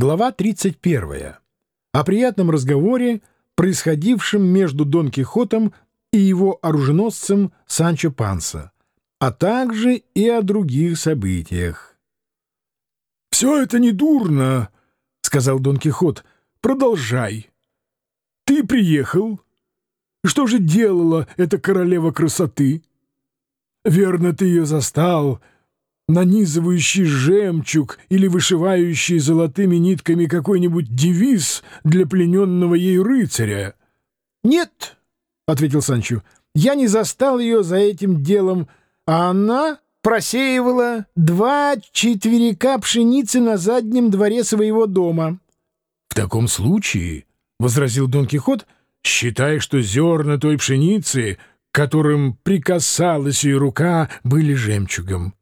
Глава 31. О приятном разговоре, происходившем между Дон Кихотом и его оруженосцем Санчо Панса, а также и о других событиях. «Все это не дурно», — сказал Дон Кихот. «Продолжай. Ты приехал. Что же делала эта королева красоты? Верно, ты ее застал» нанизывающий жемчуг или вышивающий золотыми нитками какой-нибудь девиз для плененного ей рыцаря. — Нет, — ответил Санчо, — я не застал ее за этим делом, а она просеивала два четверика пшеницы на заднем дворе своего дома. — В таком случае, — возразил Дон Кихот, — считай, что зерна той пшеницы, которым прикасалась ее рука, были жемчугом.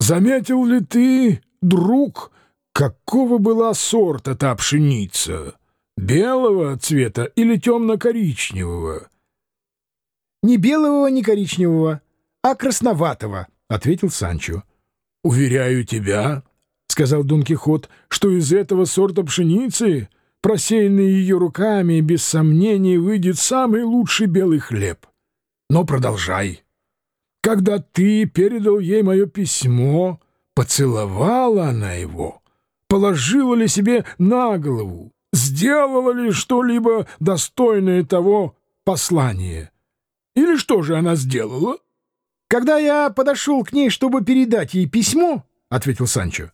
Заметил ли ты, друг, какого была сорта та пшеница? Белого цвета или темно-коричневого? — Ни белого, ни коричневого, а красноватого, — ответил Санчо. — Уверяю тебя, — сказал Дон Кихот, — что из этого сорта пшеницы, просеянный ее руками, без сомнения выйдет самый лучший белый хлеб. Но продолжай. — когда ты передал ей мое письмо, поцеловала она его, положила ли себе на голову, сделала ли что-либо достойное того послания? Или что же она сделала? — Когда я подошел к ней, чтобы передать ей письмо, — ответил Санчо,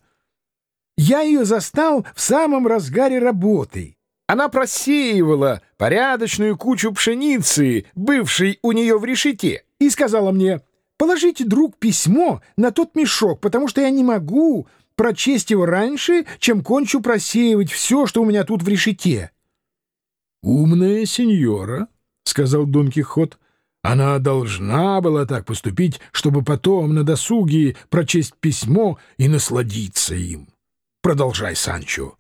— я ее застал в самом разгаре работы. Она просеивала порядочную кучу пшеницы, бывшей у нее в решете, и сказала мне — Положите, друг, письмо на тот мешок, потому что я не могу прочесть его раньше, чем кончу просеивать все, что у меня тут в решете. — Умная сеньора, — сказал Дон Кихот, — она должна была так поступить, чтобы потом на досуге прочесть письмо и насладиться им. Продолжай, Санчо.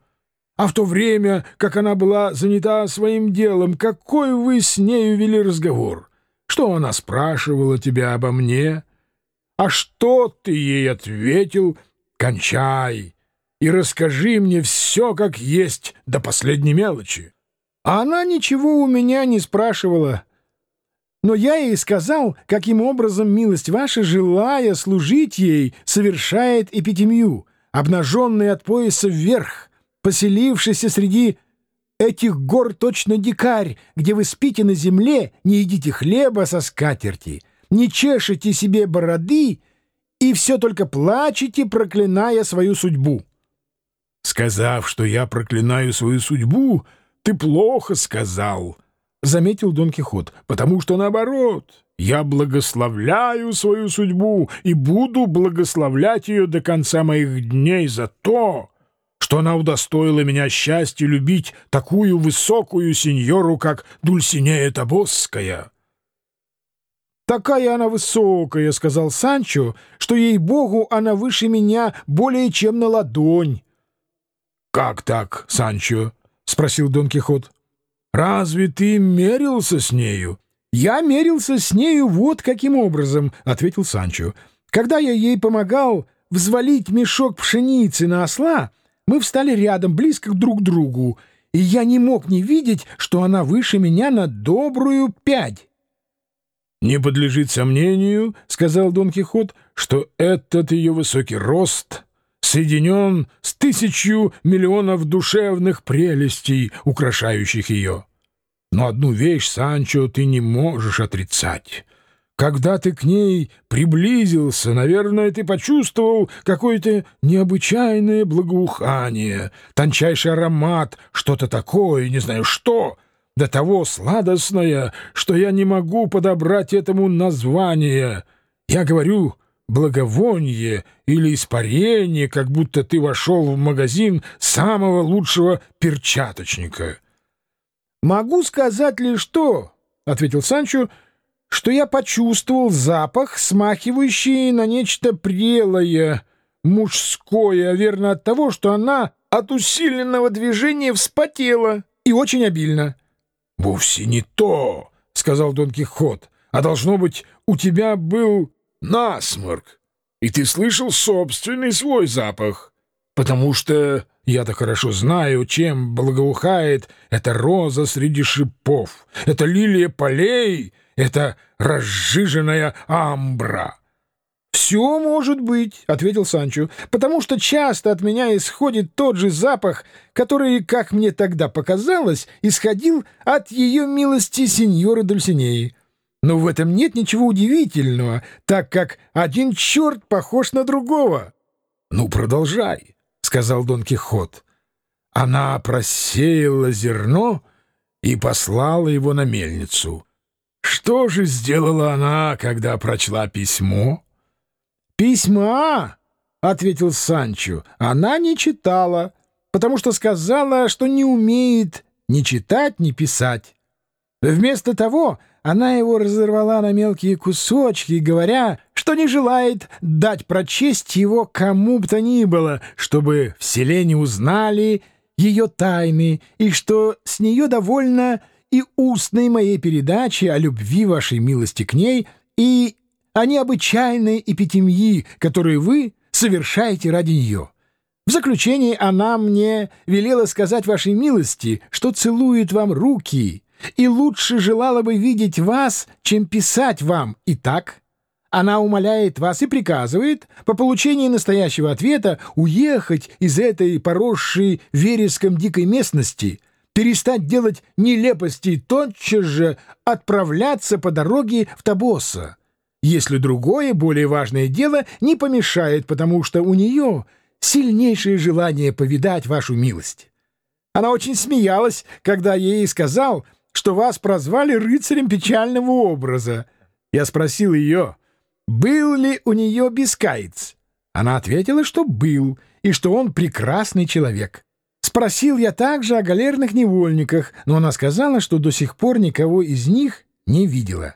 А в то время, как она была занята своим делом, какой вы с нею вели разговор? — что она спрашивала тебя обо мне? А что ты ей ответил? Кончай и расскажи мне все как есть до последней мелочи. А она ничего у меня не спрашивала. Но я ей сказал, каким образом милость ваша, желая служить ей, совершает эпитемию, обнаженный от пояса вверх, поселившийся среди Этих гор точно дикарь, где вы спите на земле, не едите хлеба со скатерти, не чешете себе бороды и все только плачете, проклиная свою судьбу. Сказав, что я проклинаю свою судьбу, ты плохо сказал, — заметил Дон Кихот, — потому что наоборот, я благословляю свою судьбу и буду благословлять ее до конца моих дней за то, что она удостоила меня счастья любить такую высокую сеньору, как Дульсинея Табосская. «Такая она высокая», — сказал Санчо, — «что, ей-богу, она выше меня более чем на ладонь». «Как так, Санчо?» — спросил Дон Кихот. «Разве ты мерился с нею?» «Я мерился с нею вот каким образом», — ответил Санчо. «Когда я ей помогал взвалить мешок пшеницы на осла, мы встали рядом, близко друг к другу, и я не мог не видеть, что она выше меня на добрую пять. «Не подлежит сомнению, — сказал Дон Кихот, — что этот ее высокий рост соединен с тысячью миллионов душевных прелестей, украшающих ее. Но одну вещь, Санчо, ты не можешь отрицать. Когда ты к ней приблизился, наверное, ты почувствовал какое-то необычайное благоухание, тончайший аромат, что-то такое, не знаю что, до того сладостное, что я не могу подобрать этому название. Я говорю благовоние или испарение, как будто ты вошел в магазин самого лучшего перчаточника. — Могу сказать лишь то, — ответил Санчо, — что я почувствовал запах, смахивающий на нечто прелое, мужское, верно от того, что она от усиленного движения вспотела и очень обильно. — Вовсе не то, — сказал Дон Кихот, — а должно быть, у тебя был насморк, и ты слышал собственный свой запах. потому что я-то хорошо знаю, чем благоухает эта роза среди шипов, это лилия полей, это разжиженная амбра». «Все может быть», — ответил Санчо, «потому что часто от меня исходит тот же запах, который, как мне тогда показалось, исходил от ее милости сеньоры Дульсинеи. Но в этом нет ничего удивительного, так как один черт похож на другого». «Ну, продолжай», — сказал Дон Кихот. Она просеяла зерно и послала его на мельницу. Что же сделала она, когда прочла письмо? «Письма!» — ответил Санчо. «Она не читала, потому что сказала, что не умеет ни читать, ни писать. Вместо того она его разорвала на мелкие кусочки, говоря, что не желает дать прочесть его кому бы то ни было, чтобы в селе не узнали ее тайны, и что с нее довольно и устной моей передачи о любви вашей милости к ней, и а необычайной эпитемьи, которые вы совершаете ради нее. В заключение она мне велела сказать вашей милости, что целует вам руки и лучше желала бы видеть вас, чем писать вам. Итак, она умоляет вас и приказывает по получении настоящего ответа уехать из этой поросшей вереском дикой местности, перестать делать нелепости и тотчас же отправляться по дороге в Табоса если другое, более важное дело не помешает, потому что у нее сильнейшее желание повидать вашу милость. Она очень смеялась, когда я ей сказал, что вас прозвали рыцарем печального образа. Я спросил ее, был ли у нее бескаец. Она ответила, что был, и что он прекрасный человек. Спросил я также о галерных невольниках, но она сказала, что до сих пор никого из них не видела.